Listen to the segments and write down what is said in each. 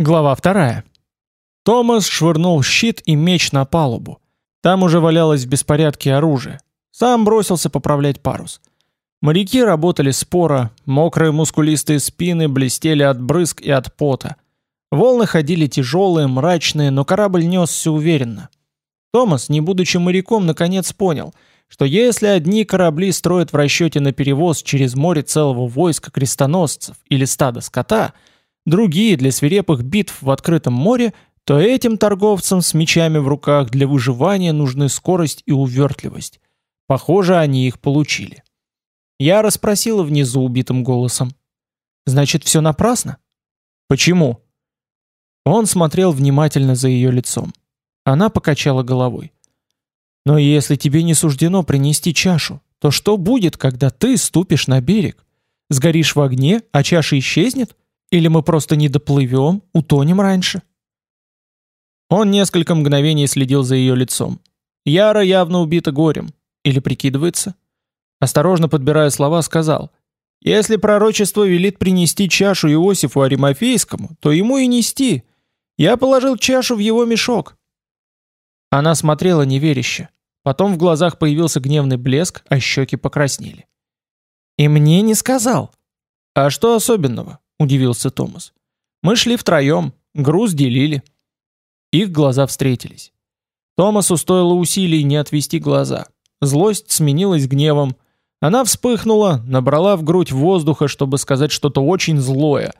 Глава вторая. Томас швырнул щит и меч на палубу. Там уже валялось в беспорядке оружие. Сам бросился поправлять парус. Моряки работали споро, мокрые мускулистые спины блестели от брызг и от пота. Волны ходили тяжелые, мрачные, но корабль несся уверенно. Томас, не будучи моряком, наконец понял, что если одни корабли строят в расчете на перевоз через море целого войска крестоносцев или стада скота – другие для свирепых битв в открытом море, то этим торговцам с мечами в руках для выживания нужны скорость и увертливость. Похоже, они их получили. Я расспросила внизу убитым голосом. «Значит, все напрасно?» «Почему?» Он смотрел внимательно за ее лицом. Она покачала головой. «Но если тебе не суждено принести чашу, то что будет, когда ты ступишь на берег? Сгоришь в огне, а чаша исчезнет? Или мы просто не доплывем, утонем раньше?» Он несколько мгновений следил за ее лицом. Яра явно убита горем. Или прикидывается? Осторожно подбирая слова, сказал, «Если пророчество велит принести чашу Иосифу Аримофейскому, то ему и нести. Я положил чашу в его мешок». Она смотрела неверяще. Потом в глазах появился гневный блеск, а щеки покраснели. «И мне не сказал». «А что особенного? Удивился Томас. Мы шли втроем, груз делили. Их глаза встретились. Томасу стоило усилий не отвести глаза. Злость сменилась гневом. Она вспыхнула, набрала в грудь воздуха, чтобы сказать что-то очень злое.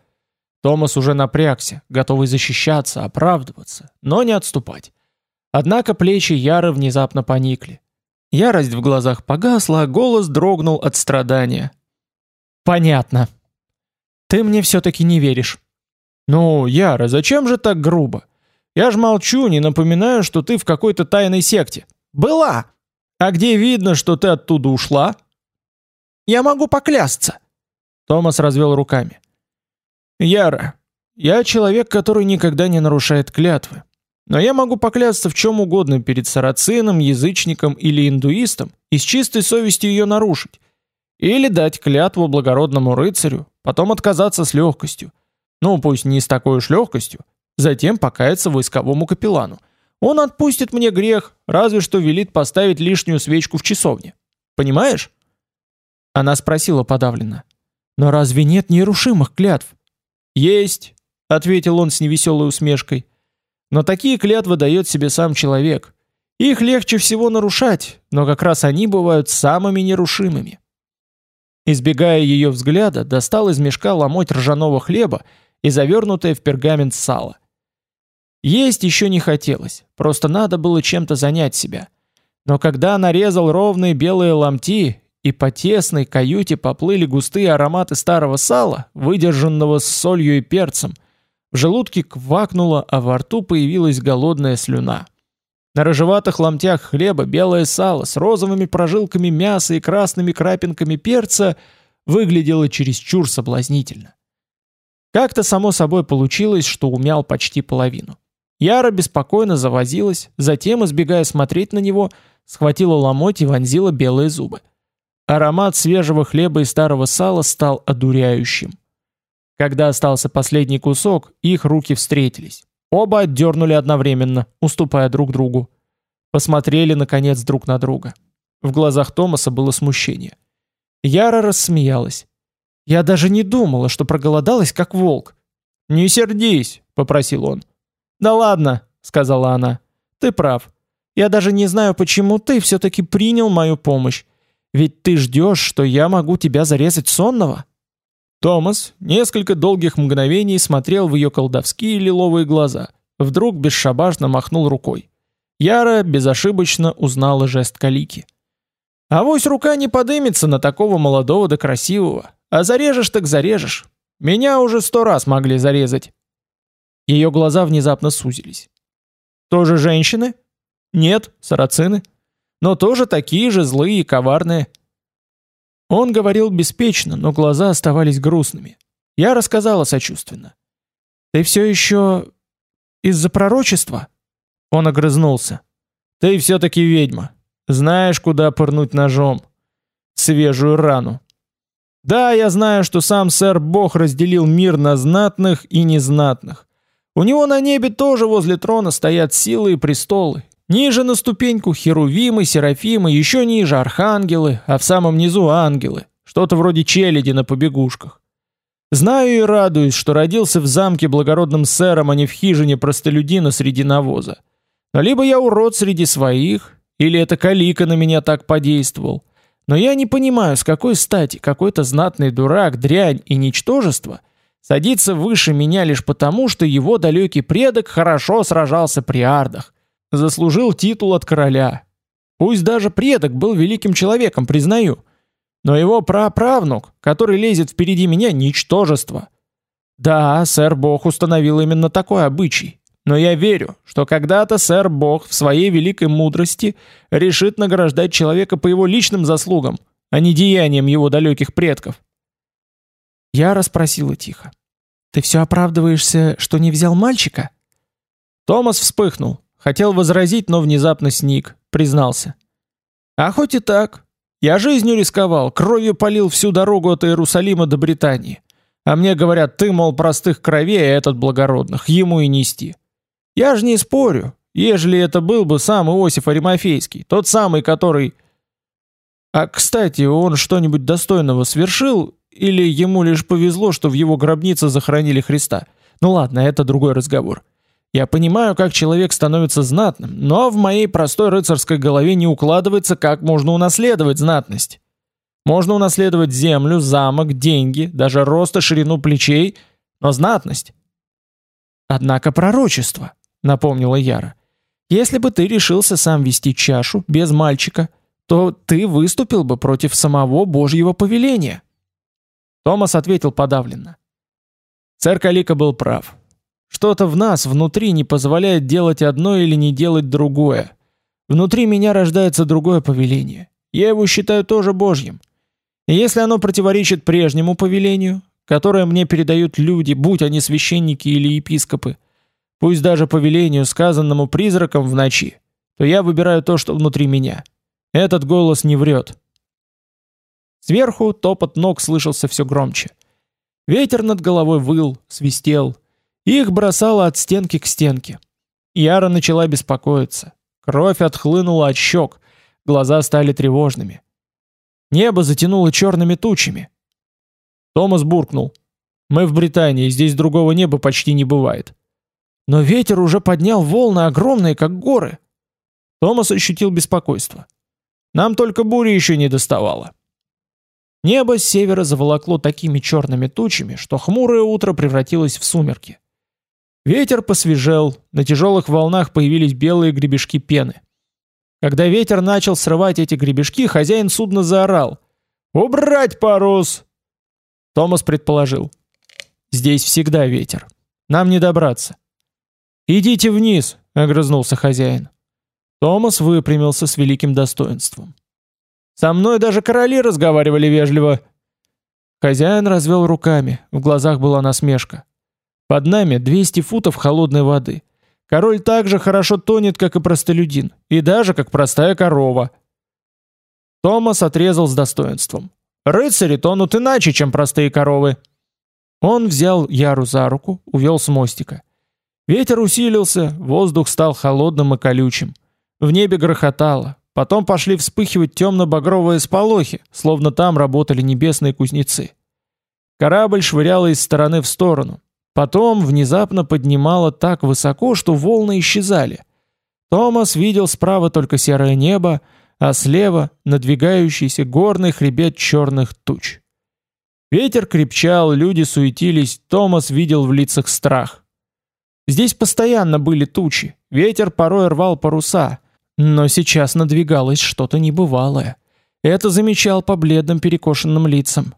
Томас уже напрягся, готовый защищаться, оправдываться, но не отступать. Однако плечи Яры внезапно поникли. Ярость в глазах погасла, а голос дрогнул от страдания. «Понятно», ты мне все-таки не веришь. Ну, Яра, зачем же так грубо? Я ж молчу, не напоминаю, что ты в какой-то тайной секте. Была! А где видно, что ты оттуда ушла? Я могу поклясться. Томас развел руками. Яра, я человек, который никогда не нарушает клятвы. Но я могу поклясться в чем угодно перед сарацином, язычником или индуистом и с чистой совестью ее нарушить. Или дать клятву благородному рыцарю, потом отказаться с легкостью. Ну, пусть не с такой уж легкостью. Затем покаяться войсковому капеллану. Он отпустит мне грех, разве что велит поставить лишнюю свечку в часовне. Понимаешь? Она спросила подавленно. Но разве нет нерушимых клятв? Есть, ответил он с невеселой усмешкой. Но такие клятвы дает себе сам человек. Их легче всего нарушать, но как раз они бывают самыми нерушимыми. Избегая ее взгляда, достал из мешка ломоть ржаного хлеба и завернутое в пергамент сало. Есть еще не хотелось, просто надо было чем-то занять себя. Но когда нарезал ровные белые ломти, и по тесной каюте поплыли густые ароматы старого сала, выдержанного с солью и перцем, в желудке квакнуло, а во рту появилась голодная слюна. На рыжеватых ломтях хлеба белое сало с розовыми прожилками мяса и красными крапинками перца выглядело чересчур соблазнительно. Как-то само собой получилось, что умял почти половину. Яра беспокойно завозилась, затем, избегая смотреть на него, схватила ломоть и вонзила белые зубы. Аромат свежего хлеба и старого сала стал одуряющим. Когда остался последний кусок, их руки встретились. Оба отдернули одновременно, уступая друг другу. Посмотрели, наконец, друг на друга. В глазах Томаса было смущение. Яра рассмеялась. «Я даже не думала, что проголодалась, как волк». «Не сердись», — попросил он. «Да ладно», — сказала она. «Ты прав. Я даже не знаю, почему ты все-таки принял мою помощь. Ведь ты ждешь, что я могу тебя зарезать сонного?» Томас несколько долгих мгновений смотрел в ее колдовские лиловые глаза, вдруг бесшабашно махнул рукой. Яра безошибочно узнала жест Калики. А «Авось рука не подымется на такого молодого да красивого, а зарежешь так зарежешь. Меня уже сто раз могли зарезать». Ее глаза внезапно сузились. «Тоже женщины?» «Нет, сарацины. Но тоже такие же злые и коварные». Он говорил беспечно, но глаза оставались грустными. Я рассказала сочувственно. «Ты все еще... из-за пророчества?» Он огрызнулся. «Ты все-таки ведьма. Знаешь, куда пырнуть ножом. Свежую рану. Да, я знаю, что сам сэр Бог разделил мир на знатных и незнатных. У него на небе тоже возле трона стоят силы и престолы. Ниже на ступеньку херувимы, серафимы, еще ниже архангелы, а в самом низу ангелы, что-то вроде челяди на побегушках. Знаю и радуюсь, что родился в замке благородным сэром, а не в хижине простолюдина среди навоза. Но либо я урод среди своих, или это калика на меня так подействовал. Но я не понимаю, с какой стати какой-то знатный дурак, дрянь и ничтожество садится выше меня лишь потому, что его далекий предок хорошо сражался при ардах, заслужил титул от короля. Пусть даже предок был великим человеком, признаю, но его праправнук, который лезет впереди меня, ничтожество. Да, сэр Бог установил именно такой обычай. Но я верю, что когда-то сэр Бог в своей великой мудрости решит награждать человека по его личным заслугам, а не деяниям его далеких предков. Я расспросила тихо. «Ты все оправдываешься, что не взял мальчика?» Томас вспыхнул. Хотел возразить, но внезапно сник, признался. «А хоть и так. Я жизнью рисковал, кровью полил всю дорогу от Иерусалима до Британии. А мне говорят, ты, мол, простых кровей, а этот благородных, ему и нести. Я же не спорю, ежели это был бы сам Иосиф Аримофейский, тот самый, который... А, кстати, он что-нибудь достойного свершил, или ему лишь повезло, что в его гробнице захоронили Христа? Ну ладно, это другой разговор. Я понимаю, как человек становится знатным, но в моей простой рыцарской голове не укладывается, как можно унаследовать знатность. Можно унаследовать землю, замок, деньги, даже рост и ширину плечей, но знатность. Однако пророчество напомнила Яра. Если бы ты решился сам вести чашу без мальчика, то ты выступил бы против самого Божьего повеления. Томас ответил подавленно. Царь Калика был прав. Что-то в нас внутри не позволяет делать одно или не делать другое. Внутри меня рождается другое повеление. Я его считаю тоже Божьим. И если оно противоречит прежнему повелению, которое мне передают люди, будь они священники или епископы, пусть даже по велению, сказанному призраком в ночи, то я выбираю то, что внутри меня. Этот голос не врет. Сверху топот ног слышался все громче. Ветер над головой выл, свистел. Их бросало от стенки к стенке. Яра начала беспокоиться. Кровь отхлынула от щек, глаза стали тревожными. Небо затянуло черными тучами. Томас буркнул. «Мы в Британии, здесь другого неба почти не бывает». Но ветер уже поднял волны огромные, как горы. Томас ощутил беспокойство. Нам только бури еще не доставало. Небо с севера заволокло такими черными тучами, что хмурое утро превратилось в сумерки. Ветер посвежел, на тяжелых волнах появились белые гребешки пены. Когда ветер начал срывать эти гребешки, хозяин судна заорал. «Убрать парус!» Томас предположил. «Здесь всегда ветер. Нам не добраться. «Идите вниз!» — огрызнулся хозяин. Томас выпрямился с великим достоинством. «Со мной даже короли разговаривали вежливо!» Хозяин развел руками, в глазах была насмешка. «Под нами 200 футов холодной воды. Король так же хорошо тонет, как и простолюдин, и даже как простая корова». Томас отрезал с достоинством. «Рыцари тонут иначе, чем простые коровы». Он взял Яру за руку, увел с мостика. Ветер усилился, воздух стал холодным и колючим. В небе грохотало, потом пошли вспыхивать темно-багровые сполохи, словно там работали небесные кузнецы. Корабль швыряло из стороны в сторону. Потом внезапно поднимало так высоко, что волны исчезали. Томас видел справа только серое небо, а слева надвигающийся горный хребет черных туч. Ветер крепчал, люди суетились, Томас видел в лицах страх. Здесь постоянно были тучи, ветер порой рвал паруса, но сейчас надвигалось что-то небывалое. Это замечал по бледным перекошенным лицам.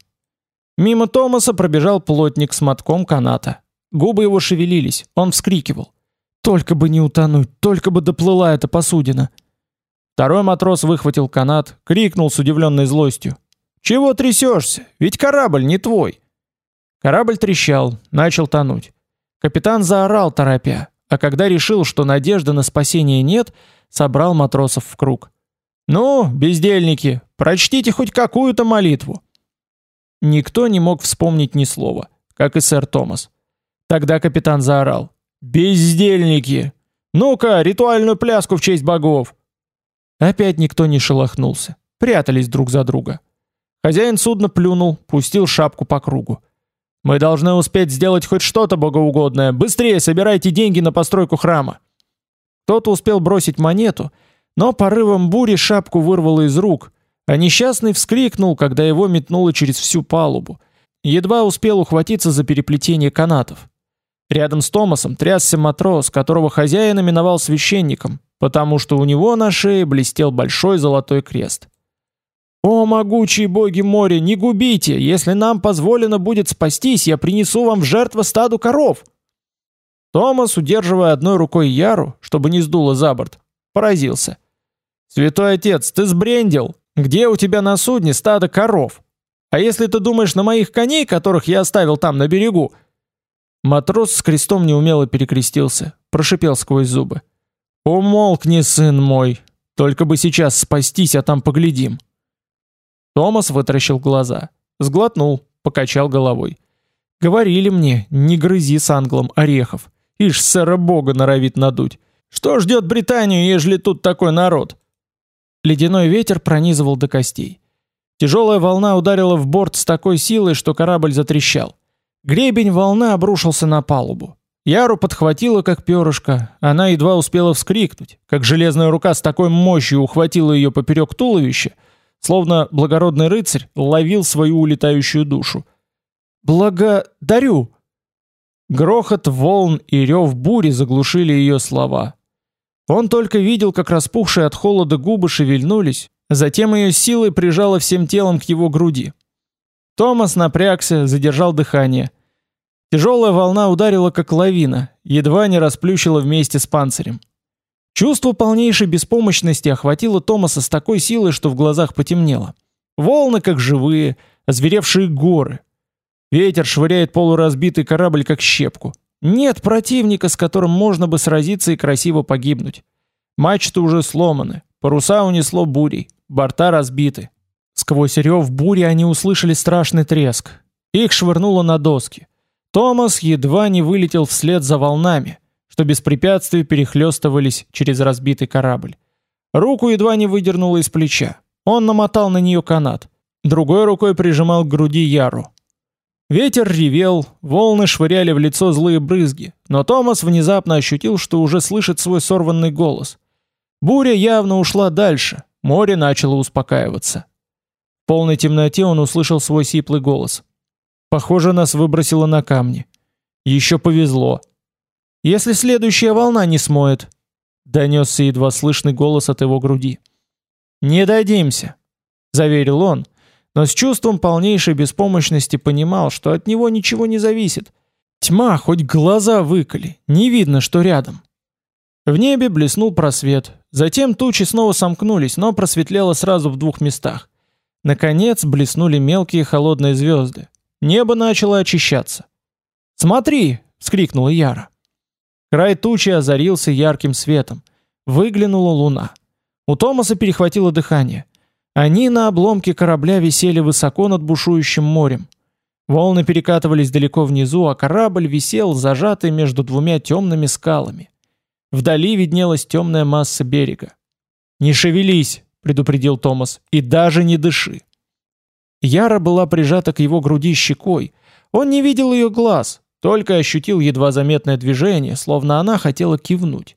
Мимо Томаса пробежал плотник с мотком каната. Губы его шевелились, он вскрикивал. «Только бы не утонуть, только бы доплыла эта посудина!» Второй матрос выхватил канат, крикнул с удивленной злостью. «Чего трясешься? Ведь корабль не твой!» Корабль трещал, начал тонуть. Капитан заорал торопя, а когда решил, что надежды на спасение нет, собрал матросов в круг. «Ну, бездельники, прочтите хоть какую-то молитву!» Никто не мог вспомнить ни слова, как и сэр Томас. Тогда капитан заорал. Бездельники! Ну-ка, ритуальную пляску в честь богов!» Опять никто не шелохнулся. Прятались друг за друга. Хозяин судна плюнул, пустил шапку по кругу. «Мы должны успеть сделать хоть что-то богоугодное. Быстрее собирайте деньги на постройку храма!» Кто-то успел бросить монету, но порывом бури шапку вырвало из рук, а несчастный вскрикнул, когда его метнуло через всю палубу. Едва успел ухватиться за переплетение канатов. Рядом с Томасом трясся матрос, которого хозяин именовал священником, потому что у него на шее блестел большой золотой крест. «О, могучие боги моря, не губите! Если нам позволено будет спастись, я принесу вам в жертву стаду коров!» Томас, удерживая одной рукой Яру, чтобы не сдуло за борт, поразился. «Святой отец, ты сбрендил! Где у тебя на судне стадо коров? А если ты думаешь на моих коней, которых я оставил там на берегу?» Матрос с крестом неумело перекрестился, прошипел сквозь зубы. «Умолкни, сын мой! Только бы сейчас спастись, а там поглядим!» Томас вытаращил глаза, сглотнул, покачал головой. «Говорили мне, не грызи с англом орехов. Ишь, сэра бога норовит надуть. Что ждет Британию, ежели тут такой народ? Ледяной ветер пронизывал до костей. Тяжелая волна ударила в борт с такой силой, что корабль затрещал. Гребень волны обрушился на палубу. Яру подхватила как перышко, она едва успела вскрикнуть, как железная рука с такой мощью ухватила ее поперек туловища, словно благородный рыцарь ловил свою улетающую душу. «Благодарю!» Грохот волн и рев бури заглушили ее слова. Он только видел, как распухшие от холода губы шевельнулись, затем ее силой прижало всем телом к его груди. Томас напрягся, задержал дыхание. Тяжелая волна ударила как лавина, едва не расплющила вместе с панцирем. Чувство полнейшей беспомощности охватило Томаса с такой силой, что в глазах потемнело. Волны как живые, озверевшие горы — Ветер швыряет полуразбитый корабль как щепку. Нет противника, с которым можно бы сразиться и красиво погибнуть. Мачты уже сломаны, паруса унесло бурей, борта разбиты. Сквозь рев бури они услышали страшный треск. Их швырнуло на доски. Томас едва не вылетел вслед за волнами, что без препятствий перехлестывались через разбитый корабль. Руку едва не выдернуло из плеча. Он намотал на нее канат. Другой рукой прижимал к груди Яру. Ветер ревел, волны швыряли в лицо злые брызги, но Томас внезапно ощутил, что уже слышит свой сорванный голос. Буря явно ушла дальше, море начало успокаиваться. В полной темноте он услышал свой сиплый голос. Похоже, нас выбросило на камни. Еще повезло. Если следующая волна не смоет, донесся едва слышный голос от его груди. Не дадимся, заверил он но с чувством полнейшей беспомощности понимал, что от него ничего не зависит. Тьма, хоть глаза выколи, не видно, что рядом. В небе блеснул просвет, затем тучи снова сомкнулись, но просветлело сразу в двух местах. Наконец блеснули мелкие холодные звезды. Небо начало очищаться. «Смотри!» — вскрикнула Яра. Край тучи озарился ярким светом. Выглянула луна. У Томаса перехватило дыхание. Они на обломке корабля висели высоко над бушующим морем. Волны перекатывались далеко внизу, а корабль висел зажатый между двумя темными скалами. Вдали виднелась темная масса берега. «Не шевелись!» — предупредил Томас. «И даже не дыши!» Яра была прижата к его груди щекой. Он не видел ее глаз, только ощутил едва заметное движение, словно она хотела кивнуть.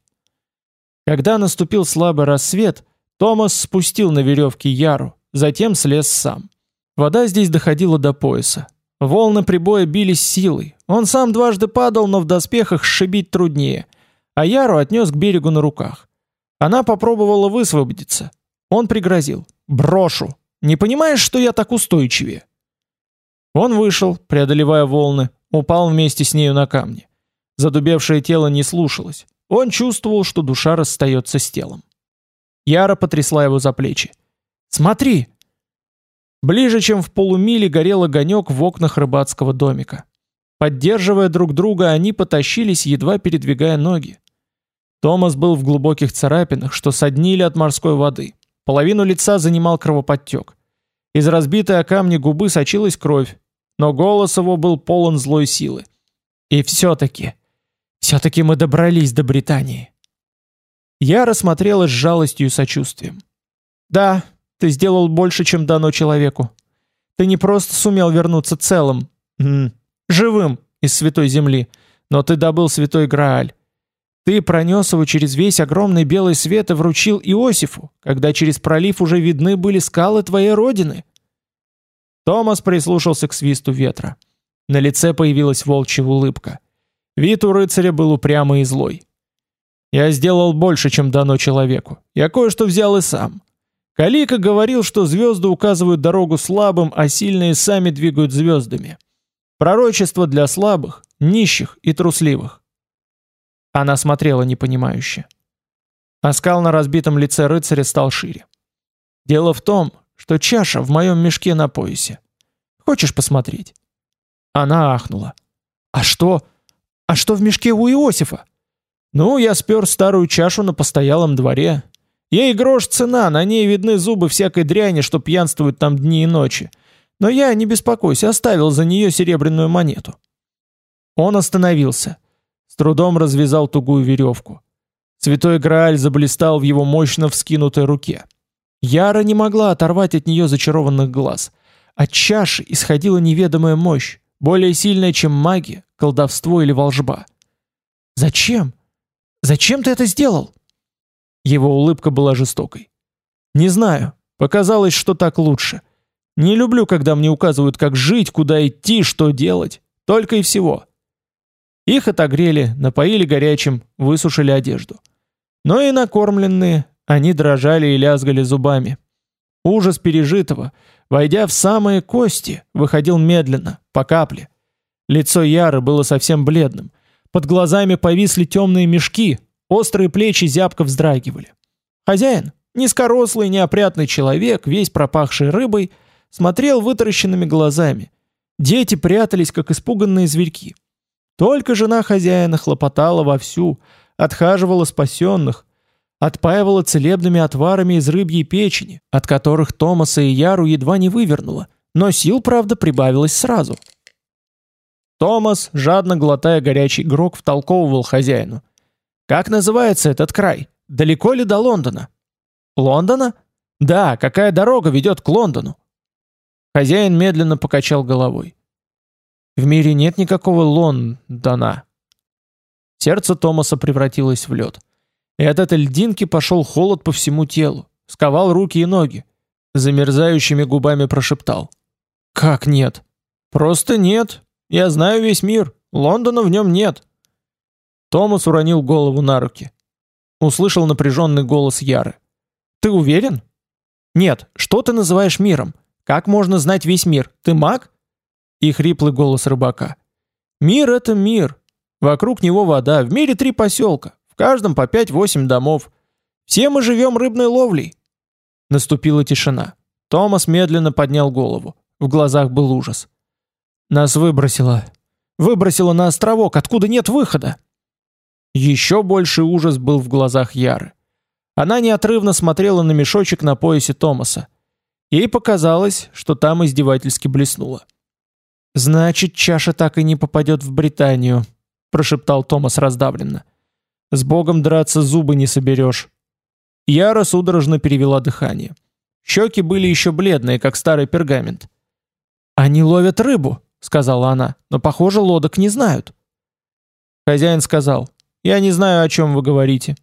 Когда наступил слабый рассвет, Томас спустил на веревке Яру, затем слез сам. Вода здесь доходила до пояса. Волны прибоя бились силой. Он сам дважды падал, но в доспехах сшибить труднее. А Яру отнес к берегу на руках. Она попробовала высвободиться. Он пригрозил. «Брошу! Не понимаешь, что я так устойчивее?» Он вышел, преодолевая волны, упал вместе с нею на камни. Задубевшее тело не слушалось. Он чувствовал, что душа расстается с телом. Яра потрясла его за плечи. «Смотри!» Ближе, чем в полумиле, горел огонек в окнах рыбацкого домика. Поддерживая друг друга, они потащились, едва передвигая ноги. Томас был в глубоких царапинах, что соднили от морской воды. Половину лица занимал кровоподтек. Из разбитой о камни губы сочилась кровь, но голос его был полон злой силы. И все-таки, Все-таки мы добрались до Британии. Я рассмотрела с жалостью и сочувствием. Да, ты сделал больше, чем дано человеку. Ты не просто сумел вернуться целым, живым из Святой Земли, но ты добыл Святой Грааль. Ты пронес его через весь огромный белый свет и вручил Иосифу, когда через пролив уже видны были скалы твоей родины. Томас прислушался к свисту ветра. На лице появилась волчья улыбка. Вид у рыцаря был упрямый и злой. Я сделал больше, чем дано человеку. Я кое-что взял и сам. Калика говорил, что звезды указывают дорогу слабым, а сильные сами двигают звездами. Пророчество для слабых, нищих и трусливых. Она смотрела непонимающе. Оскал на разбитом лице рыцаря стал шире. Дело в том, что чаша в моем мешке на поясе. Хочешь посмотреть? Она ахнула. А что? А что в мешке у Иосифа? Ну, я спер старую чашу на постоялом дворе. Ей грош цена, на ней видны зубы всякой дряни, что пьянствуют там дни и ночи. Но я, не беспокойся, оставил за нее серебряную монету. Он остановился. С трудом развязал тугую веревку. Святой Грааль заблистал в его мощно вскинутой руке. Яра не могла оторвать от нее зачарованных глаз. От чаши исходила неведомая мощь, более сильная, чем магия, колдовство или волжба. «Зачем? Зачем ты это сделал?» Его улыбка была жестокой. «Не знаю. Показалось, что так лучше. Не люблю, когда мне указывают, как жить, куда идти, что делать. Только и всего». Их отогрели, напоили горячим, высушили одежду. Но и накормленные, они дрожали и лязгали зубами. Ужас пережитого, войдя в самые кости, выходил медленно, по капле. Лицо Яры было совсем бледным. Под глазами повисли темные мешки, острые плечи зябко вздрагивали. Хозяин, низкорослый неопрятный человек, весь пропахший рыбой, смотрел вытаращенными глазами. Дети прятались, как испуганные зверьки. Только жена хозяина хлопотала вовсю, отхаживала спасенных, отпаивала целебными отварами из рыбьей печени, от которых Томаса и Яру едва не вывернуло, но сил, правда, прибавилось сразу. Томас, жадно глотая горячий грок, втолковывал хозяину. «Как называется этот край? Далеко ли до Лондона?» «Лондона? Да, какая дорога ведет к Лондону?» Хозяин медленно покачал головой. «В мире нет никакого Лондона». Сердце Томаса превратилось в лед. И от этой льдинки пошел холод по всему телу, сковал руки и ноги. Замерзающими губами прошептал. «Как нет?» «Просто нет. Я знаю весь мир. Лондона в нем нет». Томас уронил голову на руки. Услышал напряженный голос Яры. «Ты уверен?» «Нет, что ты называешь миром? Как можно знать весь мир? Ты маг?» И хриплый голос рыбака. «Мир — это мир. Вокруг него вода. В мире три поселка. В каждом по 5-8 домов. Все мы живем рыбной ловлей. Наступила тишина. Томас медленно поднял голову. В глазах был ужас. Нас выбросило. Выбросило на островок, откуда нет выхода. Еще больше ужас был в глазах Яры. Она неотрывно смотрела на мешочек на поясе Томаса. Ей показалось, что там издевательски блеснуло. «Значит, чаша так и не попадет в Британию», — прошептал Томас раздавленно. С Богом драться зубы не соберешь. Яра судорожно перевела дыхание. Щеки были еще бледные, как старый пергамент. «Они ловят рыбу», — сказала она, — «но, похоже, лодок не знают». Хозяин сказал, «Я не знаю, о чем вы говорите.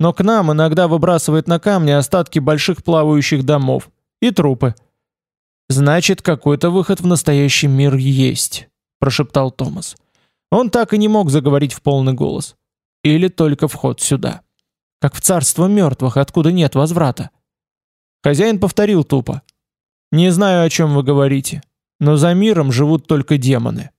Но к нам иногда выбрасывают на камни остатки больших плавающих домов и трупы». «Значит, какой-то выход в настоящий мир есть», — прошептал Томас. Он так и не мог заговорить в полный голос. Или только вход сюда. Как в царство мертвых, откуда нет возврата. Хозяин повторил тупо. «Не знаю, о чем вы говорите, но за миром живут только демоны».